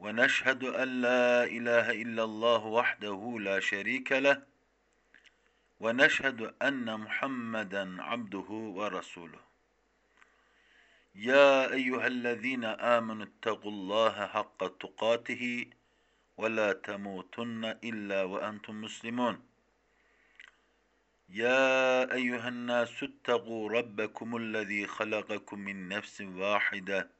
ونشهد أن لا إله إلا الله وحده لا شريك له ونشهد أن محمدا عبده ورسوله. يا أيها الذين آمنوا اتقوا الله حق تقاته ولا تموتن إلا وأنتم مسلمون. يا أيها الناس اتقوا ربكم الذي خلقكم من نفس واحدة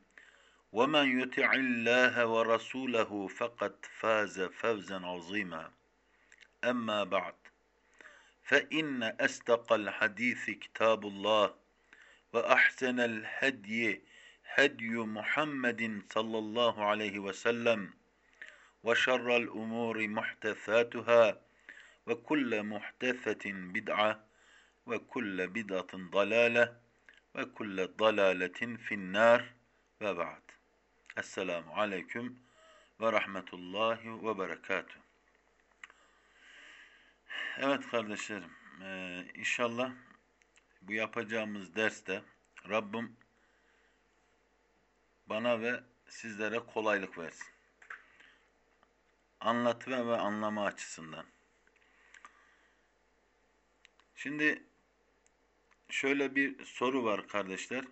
ومن يطع الله ورسوله فقد فاز فوزا عظيما. أما بعد. فإن أصدق الحديث كتاب الله وأحسن الهدي هدي محمد صلى الله عليه وسلم. وشر الأمور محدثاتها وكل محدثة بدعة وكل بدعة ضلالة وكل ضلالة في النار. وبعد. Esselamu Aleyküm ve Rahmetullahi ve Berekatuhu. Evet kardeşlerim, e, inşallah bu yapacağımız derste Rabbim bana ve sizlere kolaylık versin. Anlatma ve anlama açısından. Şimdi şöyle bir soru var kardeşler.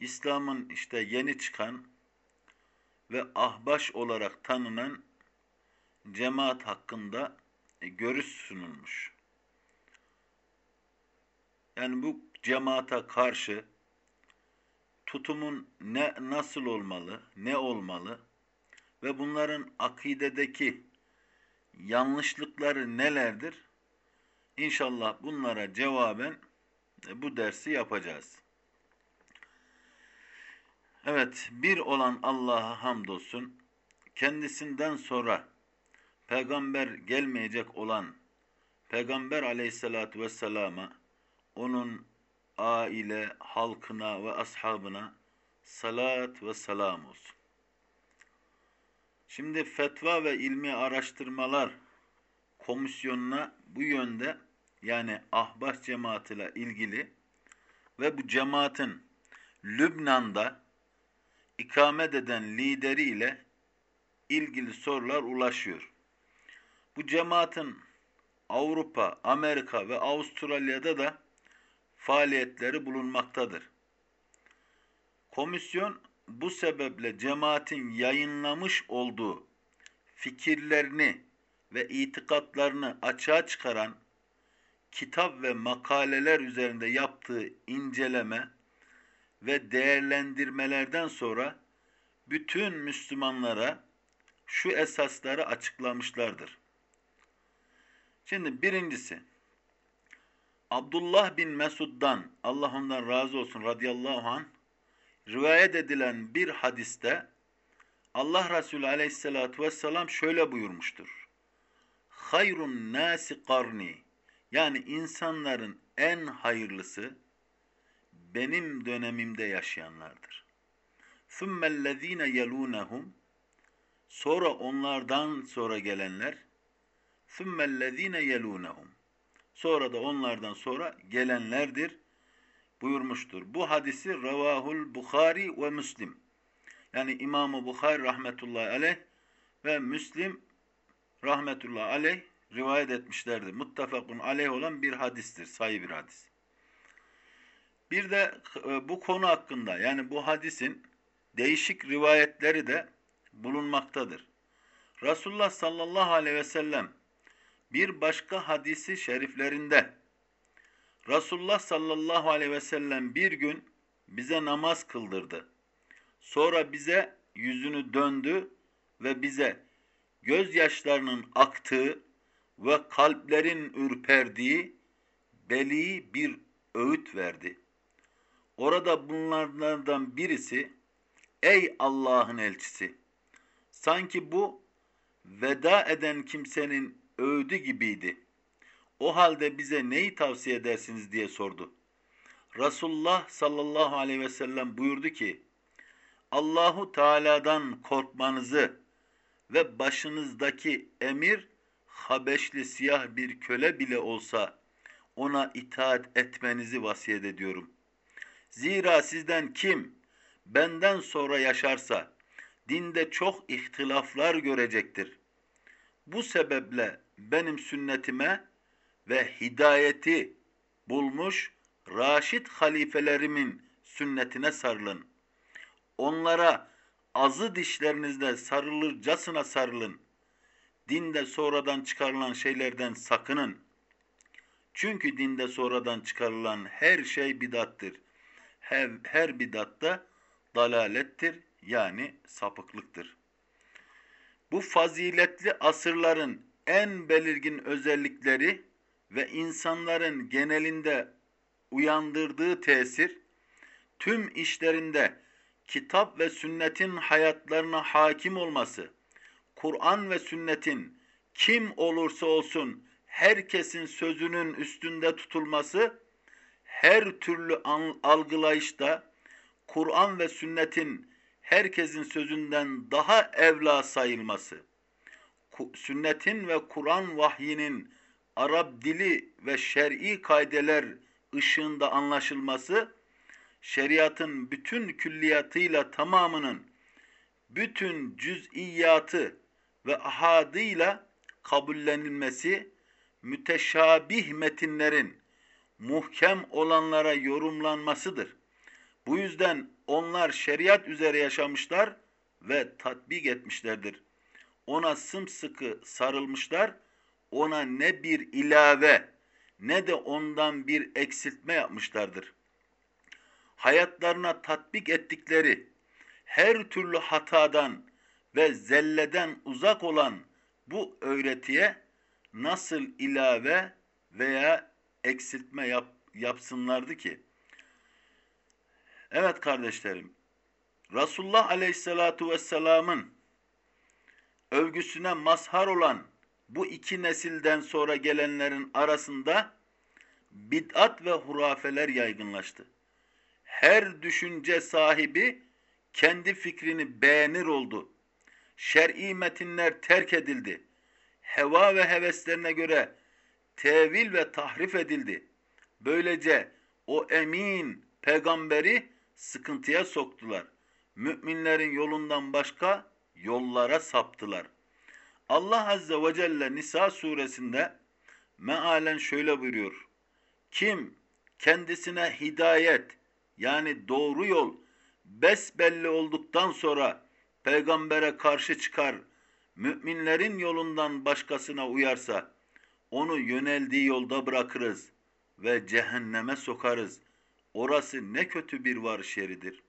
İslam'ın işte yeni çıkan ve ahbaş olarak tanınan cemaat hakkında görüş sunulmuş. Yani bu cemaata karşı tutumun ne nasıl olmalı, ne olmalı ve bunların akidedeki yanlışlıkları nelerdir? İnşallah bunlara cevaben bu dersi yapacağız. Evet, bir olan Allah'a hamdolsun. Kendisinden sonra peygamber gelmeyecek olan Peygamber aleyhissalatü vesselama, onun aile, halkına ve ashabına salat ve selam olsun. Şimdi fetva ve ilmi araştırmalar komisyonuna bu yönde yani ahbaş cemaatiyle ilgili ve bu cemaatin Lübnan'da ikamet eden lideriyle ilgili sorular ulaşıyor. Bu cemaatin Avrupa, Amerika ve Avustralya'da da faaliyetleri bulunmaktadır. Komisyon bu sebeple cemaatin yayınlamış olduğu fikirlerini ve itikatlarını açığa çıkaran kitap ve makaleler üzerinde yaptığı inceleme ve değerlendirmelerden sonra bütün Müslümanlara şu esasları açıklamışlardır. Şimdi birincisi, Abdullah bin Mesud'dan, Allah ondan razı olsun radıyallahu anh, rivayet edilen bir hadiste Allah Resulü aleyhissalatü vesselam şöyle buyurmuştur. Hayrun nasi karni yani insanların en hayırlısı benim dönemimde yaşayanlardır. ثُمَّ الَّذ۪ينَ يَلُونَهُمْ Sonra onlardan sonra gelenler ثُمَّ الَّذ۪ينَ يَلُونَهُمْ Sonra da onlardan sonra gelenlerdir buyurmuştur. Bu hadisi Ravahul Bukhari ve Müslim. Yani İmam-ı Bukhari rahmetullahi aleyh ve Müslim rahmetullahi aleyh rivayet etmişlerdir. Muttefakun aleyh olan bir hadistir. Sayı bir hadis. Bir de bu konu hakkında yani bu hadisin değişik rivayetleri de bulunmaktadır. Resulullah sallallahu aleyhi ve sellem bir başka hadisi şeriflerinde Resulullah sallallahu aleyhi ve sellem bir gün bize namaz kıldırdı. Sonra bize yüzünü döndü ve bize gözyaşlarının aktığı ve kalplerin ürperdiği beli bir öğüt verdi. Orada bunlardan birisi ey Allah'ın elçisi sanki bu veda eden kimsenin öğüdü gibiydi. O halde bize neyi tavsiye edersiniz diye sordu. Resulullah sallallahu aleyhi ve sellem buyurdu ki Allahu Teala'dan korkmanızı ve başınızdaki emir Habeşli siyah bir köle bile olsa ona itaat etmenizi vasiyet ediyorum. Zira sizden kim benden sonra yaşarsa dinde çok ihtilaflar görecektir. Bu sebeple benim sünnetime ve hidayeti bulmuş raşit halifelerimin sünnetine sarılın. Onlara azı dişlerinizle sarılırcasına sarılın. Dinde sonradan çıkarılan şeylerden sakının. Çünkü dinde sonradan çıkarılan her şey bidattır. Her, her bidatta dalalettir yani sapıklıktır. Bu faziletli asırların en belirgin özellikleri ve insanların genelinde uyandırdığı tesir, tüm işlerinde kitap ve sünnetin hayatlarına hakim olması, Kur'an ve sünnetin kim olursa olsun herkesin sözünün üstünde tutulması, her türlü algılayışta Kur'an ve sünnetin herkesin sözünden daha evla sayılması, sünnetin ve Kur'an vahyinin Arap dili ve şer'i kaideler ışığında anlaşılması, şeriatın bütün külliyatıyla tamamının bütün cüz'iyatı ve ahadıyla kabullenilmesi, müteşabih metinlerin muhkem olanlara yorumlanmasıdır. Bu yüzden onlar şeriat üzere yaşamışlar ve tatbik etmişlerdir. Ona sımsıkı sarılmışlar, ona ne bir ilave ne de ondan bir eksiltme yapmışlardır. Hayatlarına tatbik ettikleri her türlü hatadan ve zelleden uzak olan bu öğretiye nasıl ilave veya eksiltme yap, yapsınlardı ki? Evet kardeşlerim, Resulullah Aleyhisselatu Vesselam'ın övgüsüne mazhar olan bu iki nesilden sonra gelenlerin arasında bid'at ve hurafeler yaygınlaştı. Her düşünce sahibi kendi fikrini beğenir oldu. Şer'i metinler terk edildi. Heva ve heveslerine göre tevil ve tahrif edildi. Böylece o emin peygamberi sıkıntıya soktular. Müminlerin yolundan başka yollara saptılar. Allah Azze ve Celle Nisa suresinde mealen şöyle buyuruyor. Kim kendisine hidayet yani doğru yol besbelli olduktan sonra peygambere karşı çıkar, müminlerin yolundan başkasına uyarsa, onu yöneldiği yolda bırakırız ve cehenneme sokarız. Orası ne kötü bir varış yeridir.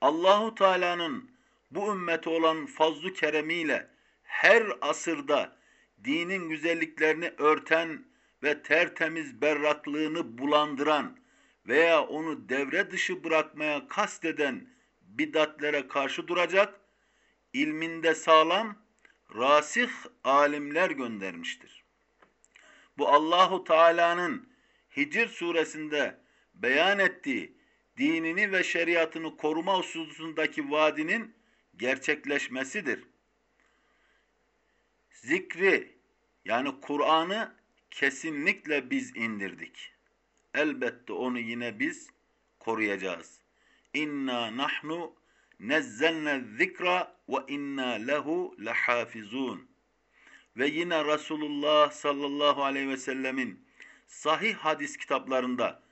Allahu Teala'nın bu ümmete olan fazlu keremiyle her asırda dinin güzelliklerini örten ve tertemiz berraklığını bulandıran veya onu devre dışı bırakmaya kasteden bidatlere karşı duracak, ilminde sağlam, rasih alimler göndermiştir. Bu Allahu Teala'nın Hicr suresinde beyan ettiği dinini ve şeriatını koruma hususundaki vaadinin gerçekleşmesidir. Zikri yani Kur'an'ı kesinlikle biz indirdik. Elbette onu yine biz koruyacağız. İnna nahnu nezzelne zikra ve inna lehu lehafizun. Ve yine Resulullah sallallahu aleyhi ve sellemin sahih hadis kitaplarında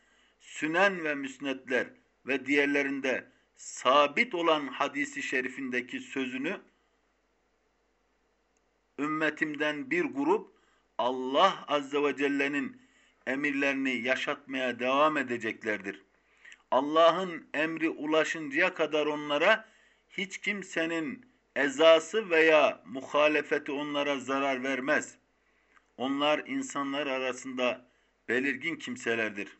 Sünen ve Müsnetler ve diğerlerinde sabit olan hadisi şerifindeki sözünü ümmetimden bir grup Allah Azze ve Celle'nin emirlerini yaşatmaya devam edeceklerdir. Allah'ın emri ulaşıncaya kadar onlara hiç kimsenin ezası veya muhalefeti onlara zarar vermez. Onlar insanlar arasında belirgin kimselerdir.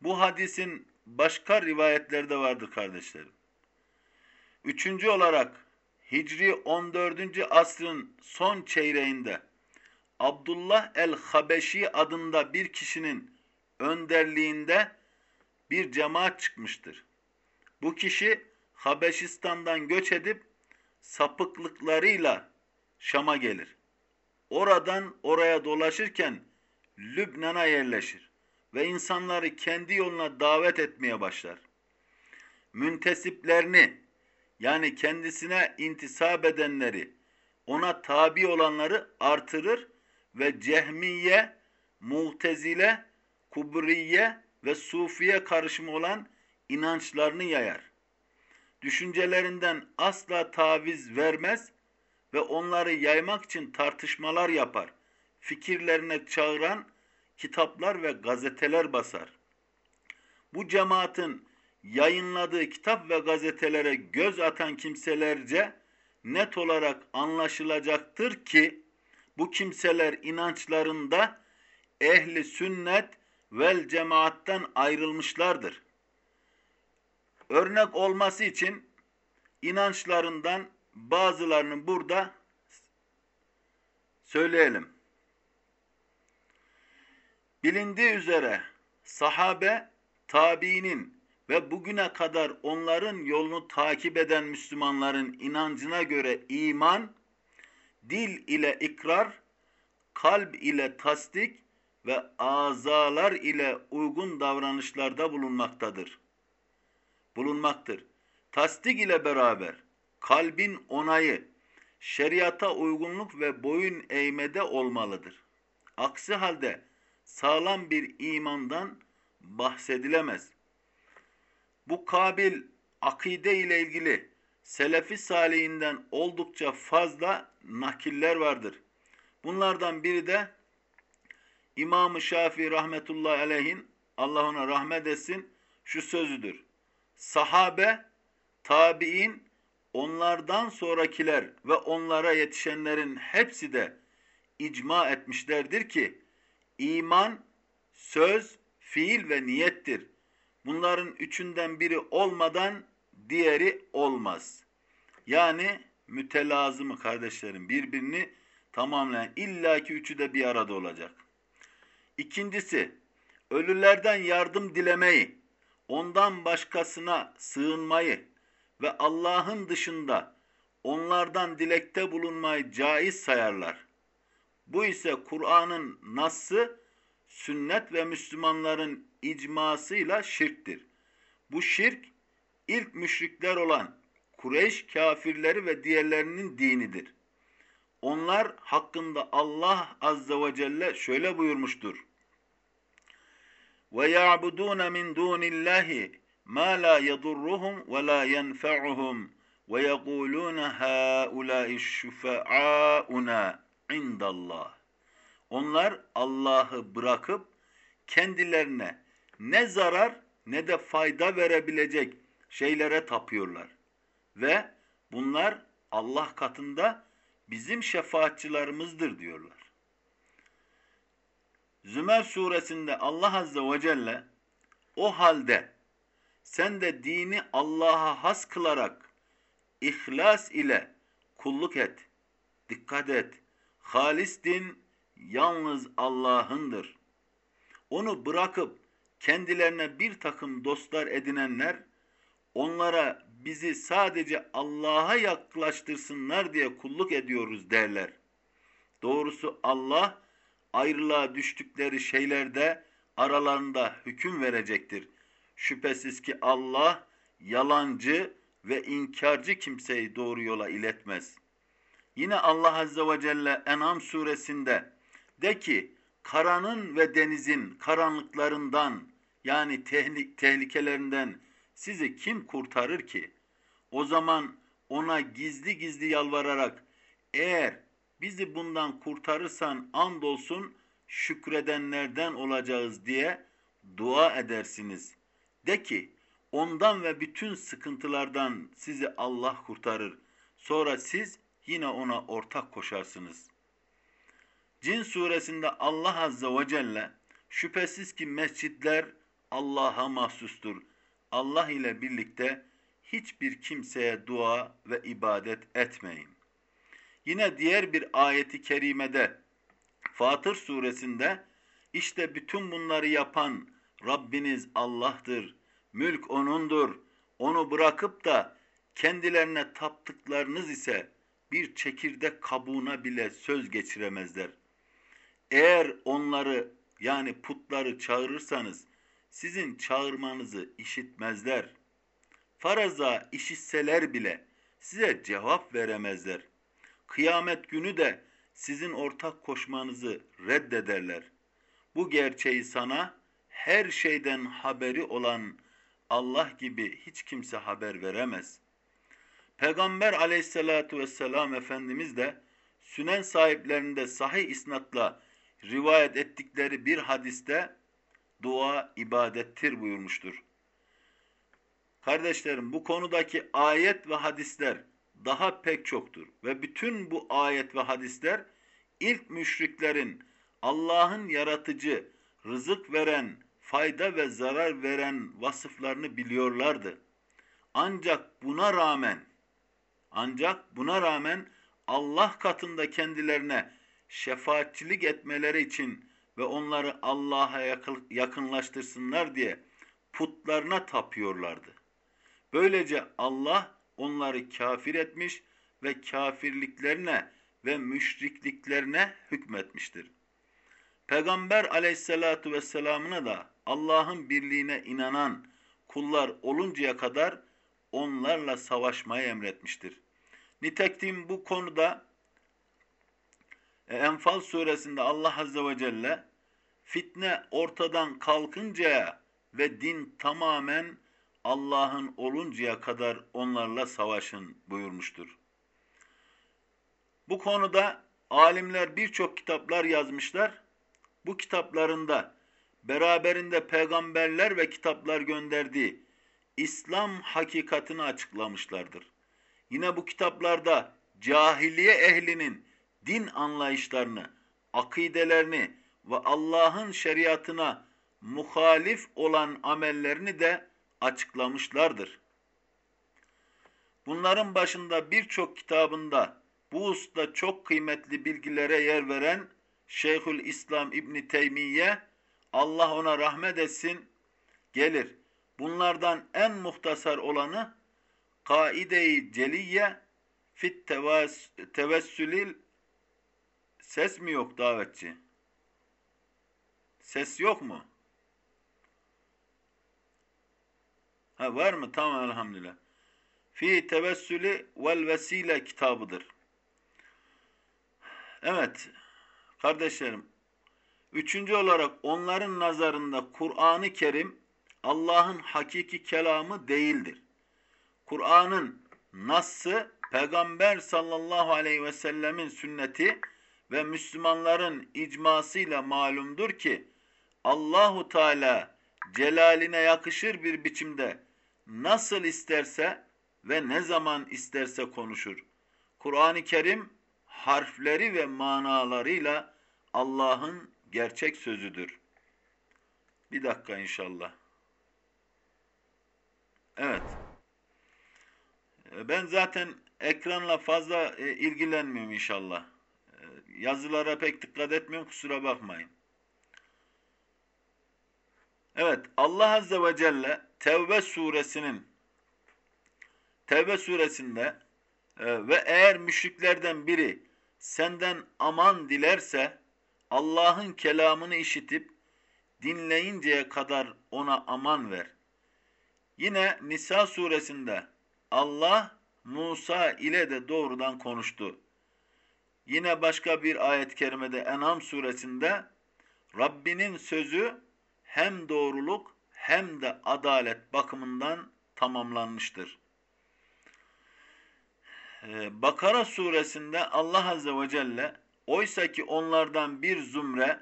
Bu hadisin başka rivayetleri de vardır kardeşlerim. Üçüncü olarak Hicri 14. asrın son çeyreğinde Abdullah el-Habeşi adında bir kişinin önderliğinde bir cemaat çıkmıştır. Bu kişi Habeşistan'dan göç edip sapıklıklarıyla Şam'a gelir. Oradan oraya dolaşırken Lübnan'a yerleşir ve insanları kendi yoluna davet etmeye başlar. Müntesiplerini yani kendisine intisap edenleri, ona tabi olanları artırır ve Cehmiye, Mu'tezile, Kubriye ve Sufiye karışımı olan inançlarını yayar. Düşüncelerinden asla taviz vermez ve onları yaymak için tartışmalar yapar. Fikirlerine çağıran kitaplar ve gazeteler basar. Bu cemaatin yayınladığı kitap ve gazetelere göz atan kimselerce net olarak anlaşılacaktır ki bu kimseler inançlarında ehli sünnet vel cemaattan ayrılmışlardır. Örnek olması için inançlarından bazılarını burada söyleyelim. Bilindiği üzere sahabe, tabiinin ve bugüne kadar onların yolunu takip eden Müslümanların inancına göre iman, dil ile ikrar, kalp ile tasdik ve azalar ile uygun davranışlarda bulunmaktadır. Bulunmaktır. Tasdik ile beraber kalbin onayı, şeriata uygunluk ve boyun eğmede olmalıdır. Aksi halde sağlam bir imandan bahsedilemez. Bu kabil akide ile ilgili Selefi Salihinden oldukça fazla nakiller vardır. Bunlardan biri de İmam-ı Şafii rahmetullahi aleyhin Allah ona rahmet etsin şu sözüdür. Sahabe, tabi'in, onlardan sonrakiler ve onlara yetişenlerin hepsi de icma etmişlerdir ki iman, söz, fiil ve niyettir. Bunların üçünden biri olmadan diğeri olmaz. Yani mütelazımı kardeşlerim birbirini tamamlayan illaki üçü de bir arada olacak. İkincisi ölülerden yardım dilemeyi, ondan başkasına sığınmayı ve Allah'ın dışında onlardan dilekte bulunmayı caiz sayarlar. Bu ise Kur'an'ın nassı, sünnet ve Müslümanların icmasıyla şirktir. Bu şirk ilk müşrikler olan Kureyş kafirleri ve diğerlerinin dinidir. Onlar hakkında Allah azze ve celle şöyle buyurmuştur. Ve ya'budun min dunillahi ma la yedurruhum ve la yenfa'uhum ve yekulun haula'i şufa'auna indallah. Onlar Allah'ı bırakıp kendilerine ne zarar ne de fayda verebilecek şeylere tapıyorlar. Ve bunlar Allah katında bizim şefaatçilerimizdir diyorlar. Zümer suresinde Allah Azze ve Celle o halde sen de dini Allah'a has kılarak ihlas ile kulluk et, dikkat et. Halis din yalnız Allah'ındır. Onu bırakıp kendilerine bir takım dostlar edinenler onlara bizi sadece Allah'a yaklaştırsınlar diye kulluk ediyoruz derler. Doğrusu Allah ayrılığa düştükleri şeylerde aralarında hüküm verecektir. Şüphesiz ki Allah yalancı ve inkarcı kimseyi doğru yola iletmez. Yine Allah Azze ve Celle En'am suresinde de ki karanın ve denizin karanlıklarından yani tehlikelerinden sizi kim kurtarır ki? O zaman ona gizli gizli yalvararak eğer bizi bundan kurtarırsan andolsun şükredenlerden olacağız diye dua edersiniz. De ki ondan ve bütün sıkıntılardan sizi Allah kurtarır. Sonra siz yine ona ortak koşarsınız. Cin suresinde Allah Azze ve Celle şüphesiz ki mescitler Allah'a mahsustur. Allah ile birlikte hiçbir kimseye dua ve ibadet etmeyin. Yine diğer bir ayeti kerimede Fatır suresinde işte bütün bunları yapan Rabbiniz Allah'tır. Mülk O'nundur. Onu bırakıp da kendilerine taptıklarınız ise bir çekirdek kabuğuna bile söz geçiremezler. Eğer onları yani putları çağırırsanız sizin çağırmanızı işitmezler. Faraza işitseler bile size cevap veremezler. Kıyamet günü de sizin ortak koşmanızı reddederler. Bu gerçeği sana her şeyden haberi olan Allah gibi hiç kimse haber veremez. Peygamber aleyhissalatu vesselam Efendimiz de sünen sahiplerinde sahih isnatla rivayet ettikleri bir hadiste dua ibadettir buyurmuştur. Kardeşlerim bu konudaki ayet ve hadisler daha pek çoktur ve bütün bu ayet ve hadisler ilk müşriklerin Allah'ın yaratıcı, rızık veren, fayda ve zarar veren vasıflarını biliyorlardı. Ancak buna rağmen ancak buna rağmen Allah katında kendilerine şefaatçilik etmeleri için ve onları Allah'a yakınlaştırsınlar diye putlarına tapıyorlardı. Böylece Allah onları kafir etmiş ve kafirliklerine ve müşrikliklerine hükmetmiştir. Peygamber aleyhissalatu vesselamına da Allah'ın birliğine inanan kullar oluncaya kadar onlarla savaşmayı emretmiştir. Nitekim bu konuda e, Enfal suresinde Allah Azze ve Celle fitne ortadan kalkıncaya ve din tamamen Allah'ın oluncaya kadar onlarla savaşın buyurmuştur. Bu konuda alimler birçok kitaplar yazmışlar. Bu kitaplarında beraberinde peygamberler ve kitaplar gönderdiği İslam hakikatini açıklamışlardır. Yine bu kitaplarda cahiliye ehlinin din anlayışlarını, akidelerini ve Allah'ın şeriatına muhalif olan amellerini de açıklamışlardır. Bunların başında birçok kitabında bu usta çok kıymetli bilgilere yer veren Şeyhül İslam İbni Teymiye, Allah ona rahmet etsin, gelir. Bunlardan en muhtasar olanı Kaide-i Celiye fit tevessülil ses mi yok davetçi? Ses yok mu? Ha var mı? Tamam elhamdülillah. Fi tevessülü vel vesile kitabıdır. Evet. Kardeşlerim. Üçüncü olarak onların nazarında Kur'an-ı Kerim Allah'ın hakiki kelamı değildir. Kur'an'ın nassı Peygamber sallallahu aleyhi ve sellemin sünneti ve Müslümanların icmasıyla malumdur ki Allahu Teala celaline yakışır bir biçimde nasıl isterse ve ne zaman isterse konuşur. Kur'an-ı Kerim harfleri ve manalarıyla Allah'ın gerçek sözüdür. Bir dakika inşallah. Evet. Ben zaten ekranla fazla e, ilgilenmiyorum inşallah. E, yazılara pek dikkat etmiyorum kusura bakmayın. Evet Allah Azze ve Celle Tevbe suresinin Tevbe suresinde e, ve eğer müşriklerden biri senden aman dilerse Allah'ın kelamını işitip dinleyinceye kadar ona aman ver. Yine Nisa suresinde Allah Musa ile de doğrudan konuştu. Yine başka bir ayet-i kerimede En'am suresinde Rabbinin sözü hem doğruluk hem de adalet bakımından tamamlanmıştır. Ee, Bakara suresinde Allah Azze ve Celle oysa ki onlardan bir zümre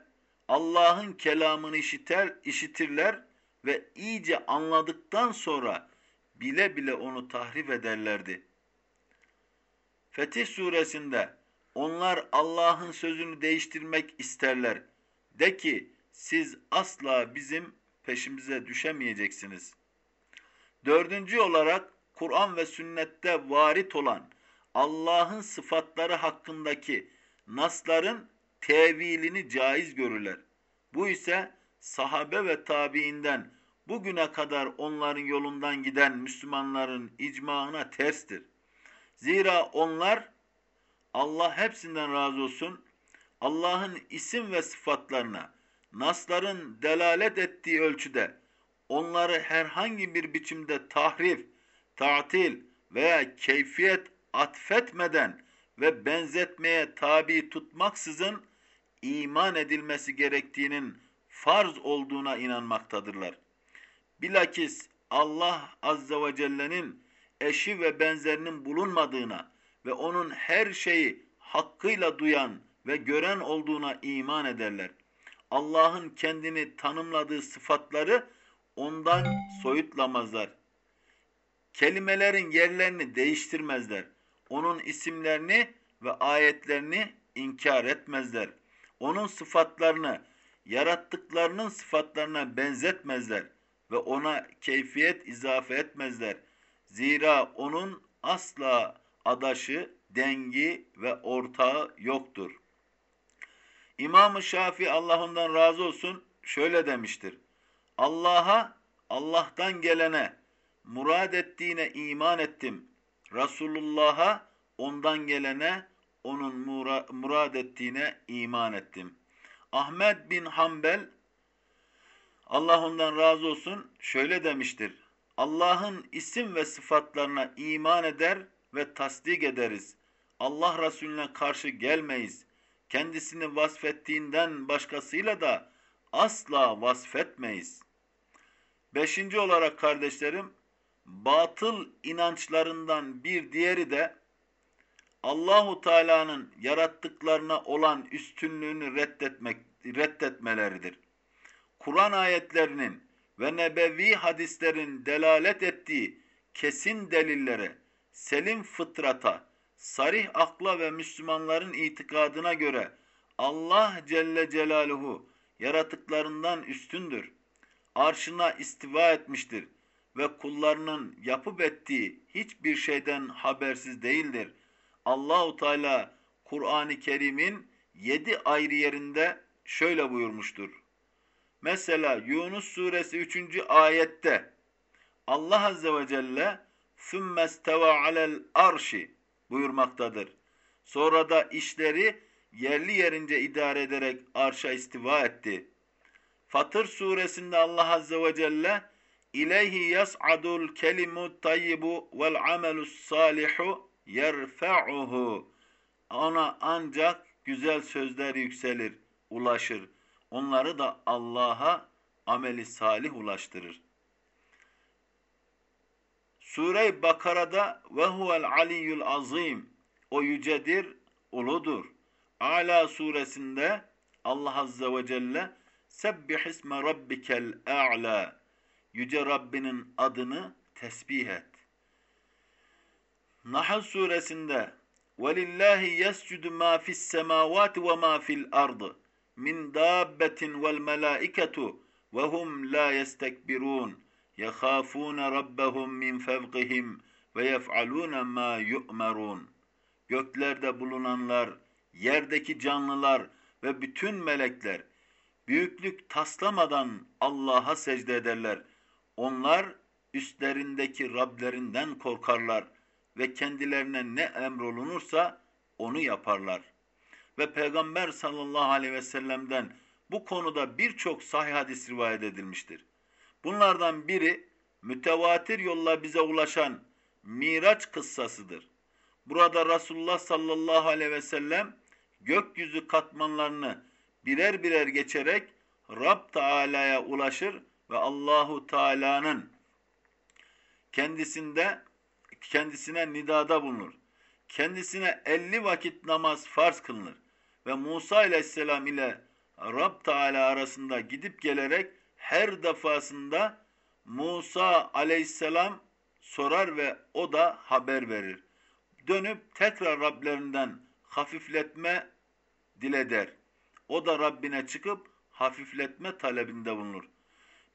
Allah'ın kelamını işiter, işitirler ve iyice anladıktan sonra bile bile onu tahrif ederlerdi. Fetih suresinde onlar Allah'ın sözünü değiştirmek isterler. De ki siz asla bizim peşimize düşemeyeceksiniz. Dördüncü olarak Kur'an ve sünnette varit olan Allah'ın sıfatları hakkındaki nasların tevilini caiz görürler. Bu ise sahabe ve tabiinden bugüne kadar onların yolundan giden Müslümanların icmaına terstir. Zira onlar Allah hepsinden razı olsun Allah'ın isim ve sıfatlarına nasların delalet ettiği ölçüde onları herhangi bir biçimde tahrif, tatil veya keyfiyet atfetmeden ve benzetmeye tabi tutmaksızın iman edilmesi gerektiğinin farz olduğuna inanmaktadırlar. Bilakis Allah Azze ve Celle'nin eşi ve benzerinin bulunmadığına ve onun her şeyi hakkıyla duyan ve gören olduğuna iman ederler. Allah'ın kendini tanımladığı sıfatları ondan soyutlamazlar. Kelimelerin yerlerini değiştirmezler. Onun isimlerini ve ayetlerini inkar etmezler. Onun sıfatlarını yarattıklarının sıfatlarına benzetmezler ve ona keyfiyet izafe etmezler. Zira onun asla adaşı, dengi ve ortağı yoktur. İmam-ı Şafii Allah ondan razı olsun şöyle demiştir. Allah'a, Allah'tan gelene, murad ettiğine iman ettim. Resulullah'a, ondan gelene, onun murad ettiğine iman ettim. Ahmet bin Hanbel, Allah ondan razı olsun, şöyle demiştir. Allah'ın isim ve sıfatlarına iman eder ve tasdik ederiz. Allah Resulüne karşı gelmeyiz. Kendisini vasfettiğinden başkasıyla da asla vasfetmeyiz. Beşinci olarak kardeşlerim, batıl inançlarından bir diğeri de Allahu Teala'nın yarattıklarına olan üstünlüğünü reddetmek reddetmeleridir. Kur'an ayetlerinin ve nebevi hadislerin delalet ettiği kesin delillere, selim fıtrata, sarih akla ve Müslümanların itikadına göre Allah Celle Celaluhu yaratıklarından üstündür. Arşına istiva etmiştir ve kullarının yapıp ettiği hiçbir şeyden habersiz değildir. Allahu Teala Kur'an-ı Kerim'in yedi ayrı yerinde şöyle buyurmuştur. Mesela Yunus suresi 3. ayette Allah Azze ve Celle ثُمَّ اسْتَوَى عَلَى الْاَرْشِ buyurmaktadır. Sonra da işleri yerli yerince idare ederek arşa istiva etti. Fatır suresinde Allah Azze ve Celle İleyhi yas'adul kelimu tayyibu vel amelus salihu yerfa'uhu Ona ancak güzel sözler yükselir, ulaşır. Onları da Allah'a ameli salih ulaştırır. Sure-i Bakara'da ve huvel aliyyul azim o yücedir, uludur. Ala suresinde Allah Azze ve Celle Sebbih isme rabbikel a'la Yüce Rabbinin adını tesbih et. Nahl suresinde وَلِلَّهِ يَسْجُدُ مَا فِي السَّمَاوَاتِ وَمَا فِي الْأَرْضِ مِنْ دَابَّةٍ وَالْمَلَائِكَةُ وَهُمْ لَا يَسْتَكْبِرُونَ يَخَافُونَ رَبَّهُمْ مِنْ فَوْقِهِمْ وَيَفْعَلُونَ مَا يُؤْمَرُونَ Göklerde bulunanlar, yerdeki canlılar ve bütün melekler büyüklük taslamadan Allah'a secde ederler. Onlar üstlerindeki Rablerinden korkarlar ve kendilerine ne emrolunursa onu yaparlar. Ve Peygamber sallallahu aleyhi ve sellem'den bu konuda birçok sahih hadis rivayet edilmiştir. Bunlardan biri mütevatir yolla bize ulaşan Miraç kıssasıdır. Burada Resulullah sallallahu aleyhi ve sellem gökyüzü katmanlarını birer birer geçerek Rab Teala'ya ulaşır ve Allahu Teala'nın kendisinde kendisine nidada bulunur. kendisine 50 vakit namaz farz kılınır ve Musa aleyhisselam ile Rab Teala arasında gidip gelerek her defasında Musa aleyhisselam sorar ve o da haber verir. Dönüp tekrar Rablerinden hafifletme dileder. O da Rabbine çıkıp hafifletme talebinde bulunur.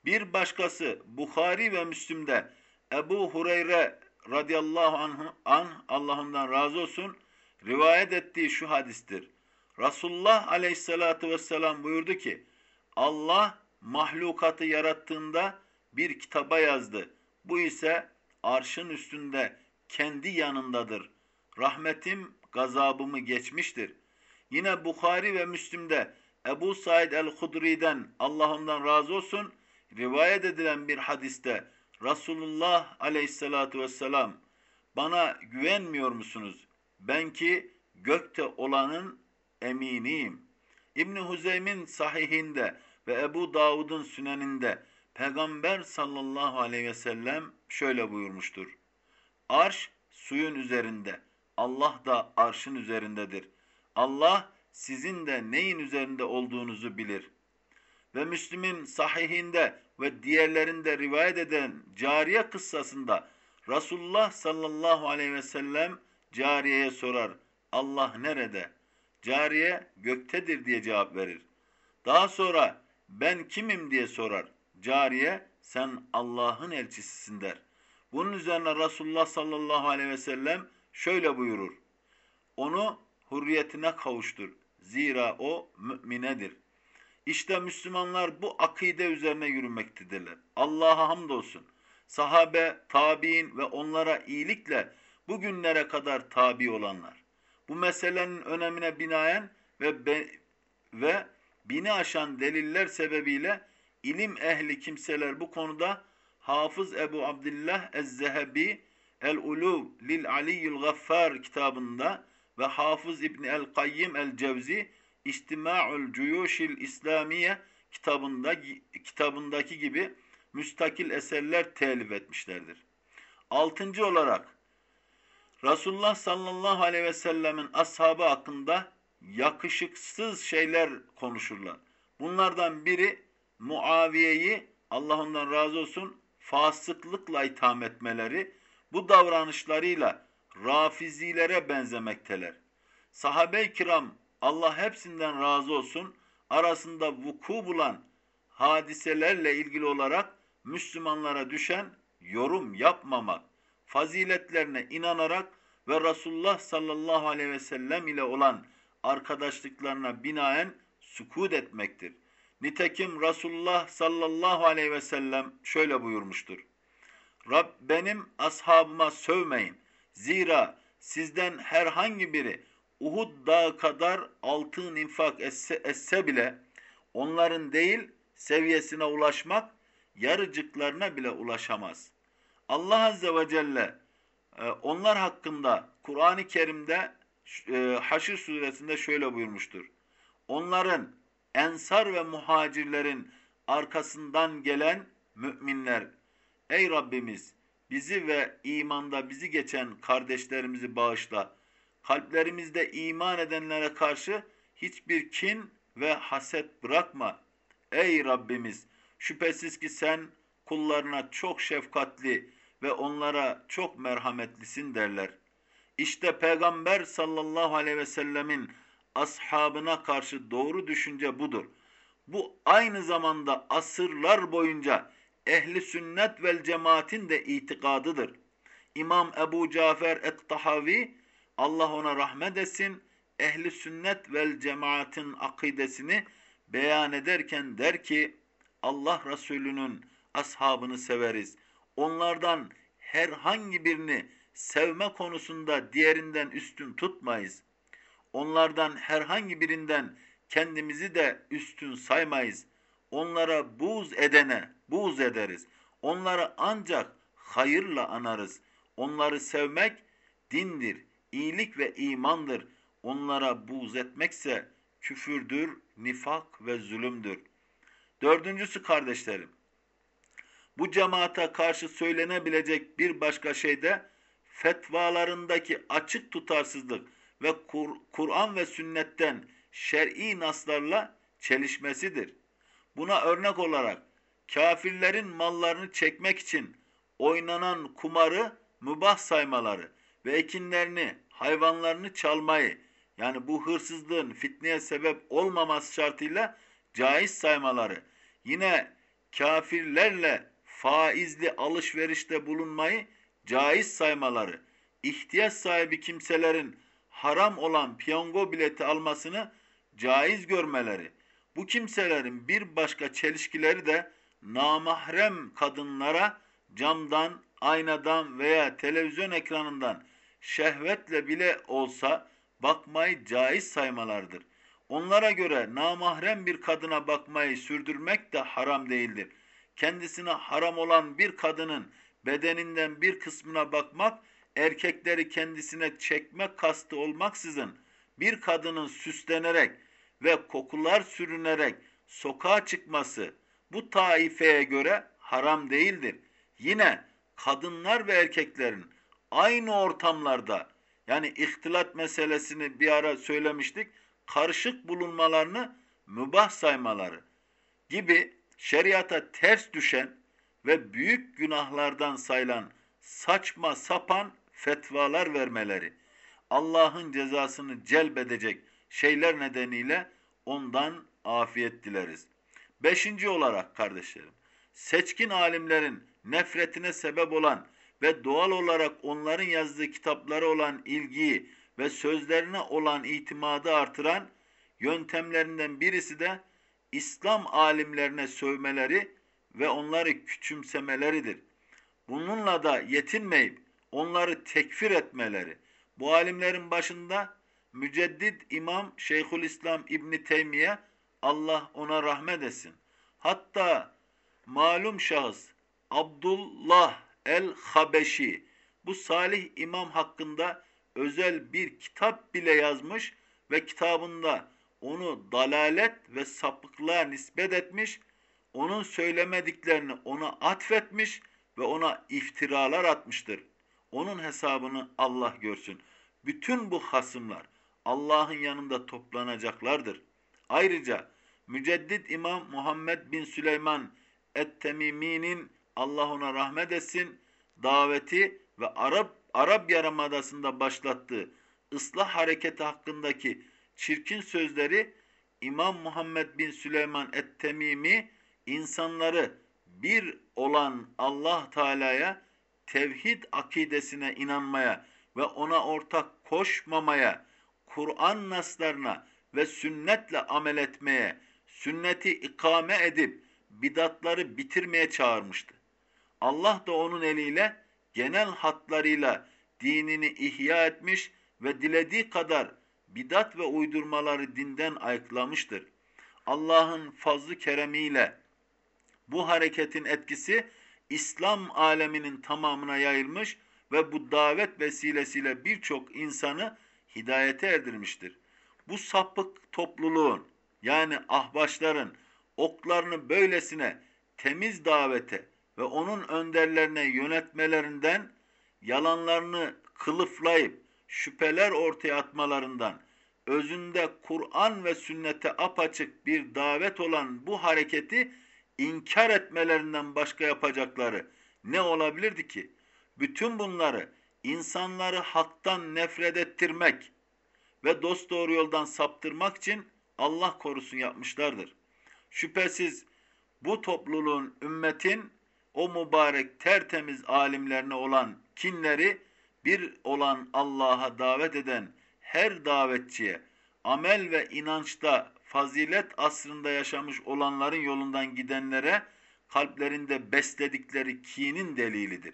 Bir başkası Bukhari ve Müslim'de Ebu Hureyre radıyallahu anh, anh Allah'ından razı olsun rivayet ettiği şu hadistir. Resulullah aleyhissalatu vesselam buyurdu ki Allah mahlukatı yarattığında bir kitaba yazdı. Bu ise arşın üstünde kendi yanındadır. Rahmetim gazabımı geçmiştir. Yine Bukhari ve Müslim'de Ebu Said el-Hudri'den Allah ondan razı olsun rivayet edilen bir hadiste Resulullah aleyhissalatu vesselam bana güvenmiyor musunuz? Ben ki gökte olanın eminiyim. İbni Huzeym'in sahihinde ve Ebu Davud'un süneninde Peygamber sallallahu aleyhi ve sellem şöyle buyurmuştur. Arş suyun üzerinde, Allah da arşın üzerindedir. Allah sizin de neyin üzerinde olduğunuzu bilir. Ve Müslim'in sahihinde ve diğerlerinde rivayet eden cariye kıssasında Resulullah sallallahu aleyhi ve sellem cariyeye sorar. Allah nerede? Cariye göktedir diye cevap verir. Daha sonra ben kimim diye sorar. Cariye sen Allah'ın elçisisin der. Bunun üzerine Resulullah sallallahu aleyhi ve sellem şöyle buyurur. Onu hürriyetine kavuştur. Zira o müminedir. İşte Müslümanlar bu akide üzerine yürümektedirler. Allah'a hamdolsun. Sahabe, tabi'in ve onlara iyilikle bugünlere kadar tabi olanlar. Bu meselenin önemine binaen ve ve bini aşan deliller sebebiyle ilim ehli kimseler bu konuda Hafız Ebu Abdullah Ez-Zehebi El-Uluv lil Aliyyül Gaffar kitabında ve Hafız İbni El-Kayyim El-Cevzi İstima'ul Cuyuşil İslamiye kitabında kitabındaki gibi müstakil eserler telif etmişlerdir. Altıncı olarak Resulullah sallallahu aleyhi ve sellemin ashabı hakkında yakışıksız şeyler konuşurlar. Bunlardan biri Muaviye'yi Allah ondan razı olsun fasıklıkla itham etmeleri, bu davranışlarıyla rafizilere benzemekteler. Sahabe-i kiram Allah hepsinden razı olsun arasında vuku bulan hadiselerle ilgili olarak Müslümanlara düşen yorum yapmamak, faziletlerine inanarak ve Resulullah sallallahu aleyhi ve sellem ile olan arkadaşlıklarına binaen sukut etmektir. Nitekim Resulullah sallallahu aleyhi ve sellem şöyle buyurmuştur. Rab benim ashabıma sövmeyin. Zira sizden herhangi biri Uhud dağı kadar altın infak etse, etse bile onların değil seviyesine ulaşmak yarıcıklarına bile ulaşamaz. Allah Azze ve Celle e, onlar hakkında Kur'an-ı Kerim'de e, Haşr suresinde şöyle buyurmuştur. Onların ensar ve muhacirlerin arkasından gelen müminler ey Rabbimiz bizi ve imanda bizi geçen kardeşlerimizi bağışla. Kalplerimizde iman edenlere karşı hiçbir kin ve haset bırakma. Ey Rabbimiz şüphesiz ki sen kullarına çok şefkatli ve onlara çok merhametlisin derler. İşte Peygamber sallallahu aleyhi ve sellemin ashabına karşı doğru düşünce budur. Bu aynı zamanda asırlar boyunca ehli sünnet vel cemaatin de itikadıdır. İmam Ebu Cafer et-Tahavi Allah ona rahmet etsin ehli sünnet vel cemaatin akidesini beyan ederken der ki Allah Resulü'nün ashabını severiz. Onlardan herhangi birini sevme konusunda diğerinden üstün tutmayız. Onlardan herhangi birinden kendimizi de üstün saymayız. Onlara buğz edene buğz ederiz. Onları ancak hayırla anarız. Onları sevmek dindir, iyilik ve imandır. Onlara buğz etmekse küfürdür, nifak ve zulümdür. Dördüncüsü kardeşlerim, bu cemaate karşı söylenebilecek bir başka şey de fetvalarındaki açık tutarsızlık ve Kur- Kur'an ve sünnetten şer'i naslarla çelişmesidir. Buna örnek olarak kafirlerin mallarını çekmek için oynanan kumarı mübah saymaları ve ekinlerini, hayvanlarını çalmayı yani bu hırsızlığın fitneye sebep olmaması şartıyla caiz saymaları, yine kafirlerle faizli alışverişte bulunmayı caiz saymaları, ihtiyaç sahibi kimselerin haram olan piyango bileti almasını caiz görmeleri, bu kimselerin bir başka çelişkileri de namahrem kadınlara camdan, aynadan veya televizyon ekranından şehvetle bile olsa bakmayı caiz saymalardır. Onlara göre namahrem bir kadına bakmayı sürdürmek de haram değildir. Kendisine haram olan bir kadının bedeninden bir kısmına bakmak, erkekleri kendisine çekme kastı olmaksızın bir kadının süslenerek ve kokular sürünerek sokağa çıkması bu taifeye göre haram değildir. Yine kadınlar ve erkeklerin aynı ortamlarda yani ihtilat meselesini bir ara söylemiştik. Karışık bulunmalarını mübah saymaları gibi şeriata ters düşen ve büyük günahlardan sayılan saçma sapan fetvalar vermeleri, Allah'ın cezasını celbedecek şeyler nedeniyle ondan afiyet dileriz. Beşinci olarak kardeşlerim, seçkin alimlerin nefretine sebep olan ve doğal olarak onların yazdığı kitaplara olan ilgiyi ve sözlerine olan itimadı artıran yöntemlerinden birisi de İslam alimlerine sövmeleri ve onları küçümsemeleridir. Bununla da yetinmeyip onları tekfir etmeleri. Bu alimlerin başında Müceddid İmam Şeyhülislam İbni Teymiye Allah ona rahmet etsin. Hatta malum şahıs Abdullah el-Habeşi bu salih imam hakkında özel bir kitap bile yazmış ve kitabında onu dalalet ve sapıklığa nispet etmiş, onun söylemediklerini ona atfetmiş ve ona iftiralar atmıştır. Onun hesabını Allah görsün. Bütün bu hasımlar Allah'ın yanında toplanacaklardır. Ayrıca Müceddit İmam Muhammed bin Süleyman Et-Temimi'nin Allah ona rahmet etsin daveti ve Arap Arap Yarımadası'nda başlattığı ıslah hareketi hakkındaki çirkin sözleri İmam Muhammed bin Süleyman Et-Temimi insanları bir olan Allah Teala'ya tevhid akidesine inanmaya ve ona ortak koşmamaya, Kur'an naslarına ve sünnetle amel etmeye, sünneti ikame edip bidatları bitirmeye çağırmıştı. Allah da onun eliyle genel hatlarıyla dinini ihya etmiş ve dilediği kadar bidat ve uydurmaları dinden ayıklamıştır. Allah'ın fazlı keremiyle bu hareketin etkisi İslam aleminin tamamına yayılmış ve bu davet vesilesiyle birçok insanı hidayete erdirmiştir. Bu sapık topluluğun yani ahbaşların oklarını böylesine temiz davete ve onun önderlerine yönetmelerinden yalanlarını kılıflayıp şüpheler ortaya atmalarından özünde Kur'an ve sünnete apaçık bir davet olan bu hareketi inkar etmelerinden başka yapacakları ne olabilirdi ki? Bütün bunları insanları haktan nefret ettirmek ve dost doğru yoldan saptırmak için Allah korusun yapmışlardır. Şüphesiz bu topluluğun ümmetin o mübarek tertemiz alimlerine olan kinleri bir olan Allah'a davet eden her davetçiye amel ve inançta fazilet asrında yaşamış olanların yolundan gidenlere kalplerinde besledikleri kinin delilidir.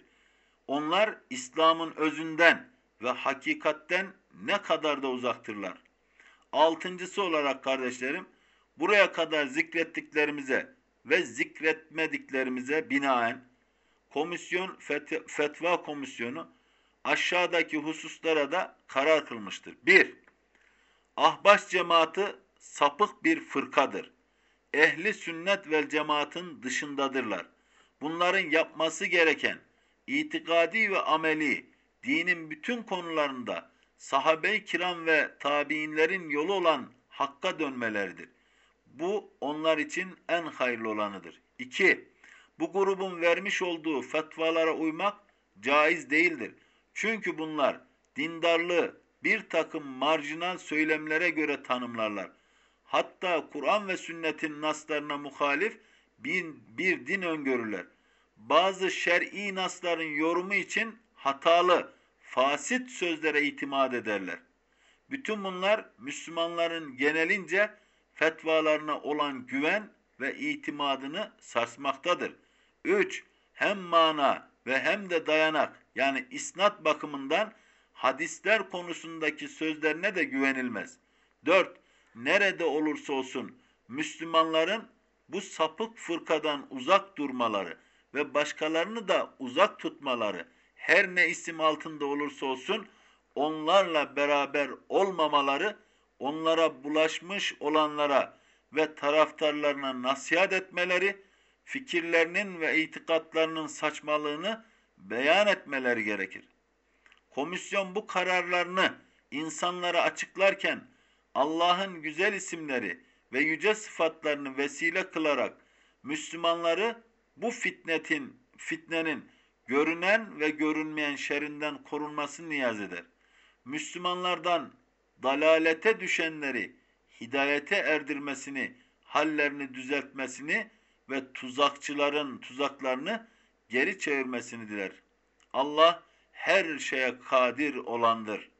Onlar İslam'ın özünden ve hakikatten ne kadar da uzaktırlar. Altıncısı olarak kardeşlerim, buraya kadar zikrettiklerimize ve zikretmediklerimize binaen komisyon fetva komisyonu aşağıdaki hususlara da karar kılmıştır. 1. Ahbaş cemaati sapık bir fırkadır. Ehli sünnet vel cemaatin dışındadırlar. Bunların yapması gereken itikadi ve ameli dinin bütün konularında sahabe-i kiram ve tabiinlerin yolu olan hakka dönmeleridir. Bu onlar için en hayırlı olanıdır. 2. Bu grubun vermiş olduğu fetvalara uymak caiz değildir. Çünkü bunlar dindarlığı bir takım marjinal söylemlere göre tanımlarlar. Hatta Kur'an ve sünnetin naslarına muhalif bir, bir din öngörürler. Bazı şer'i nasların yorumu için hatalı, fasit sözlere itimat ederler. Bütün bunlar Müslümanların genelince fetvalarına olan güven ve itimadını sarsmaktadır. 3. Hem mana ve hem de dayanak yani isnat bakımından hadisler konusundaki sözlerine de güvenilmez. 4. Nerede olursa olsun Müslümanların bu sapık fırkadan uzak durmaları ve başkalarını da uzak tutmaları her ne isim altında olursa olsun onlarla beraber olmamaları onlara bulaşmış olanlara ve taraftarlarına nasihat etmeleri, fikirlerinin ve itikatlarının saçmalığını beyan etmeleri gerekir. Komisyon bu kararlarını insanlara açıklarken Allah'ın güzel isimleri ve yüce sıfatlarını vesile kılarak Müslümanları bu fitnetin, fitnenin görünen ve görünmeyen şerinden korunmasını niyaz eder. Müslümanlardan dalalete düşenleri hidayete erdirmesini, hallerini düzeltmesini ve tuzakçıların tuzaklarını geri çevirmesini diler. Allah her şeye kadir olandır.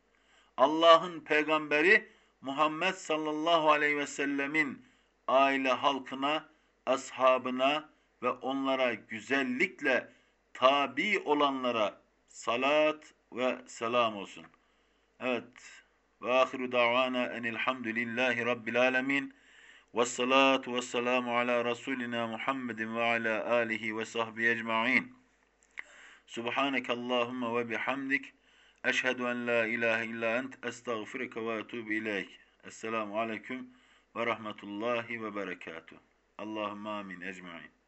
Allah'ın peygamberi Muhammed sallallahu aleyhi ve sellemin aile halkına, ashabına ve onlara güzellikle tabi olanlara salat ve selam olsun. Evet. Ve ahiru davana enilhamdülillahi rabbil alemin. Ve salatu ve selamu ala Resulina Muhammedin ve ala alihi ve sahbihi ecma'in. Subhaneke Allahumma ve bihamdik. Eşhedü en la ilahe illa ent estağfirüke ve etubu ileyk. Esselamu aleyküm ve rahmetullahi ve berekatuhu. Allahümme amin ecma'in.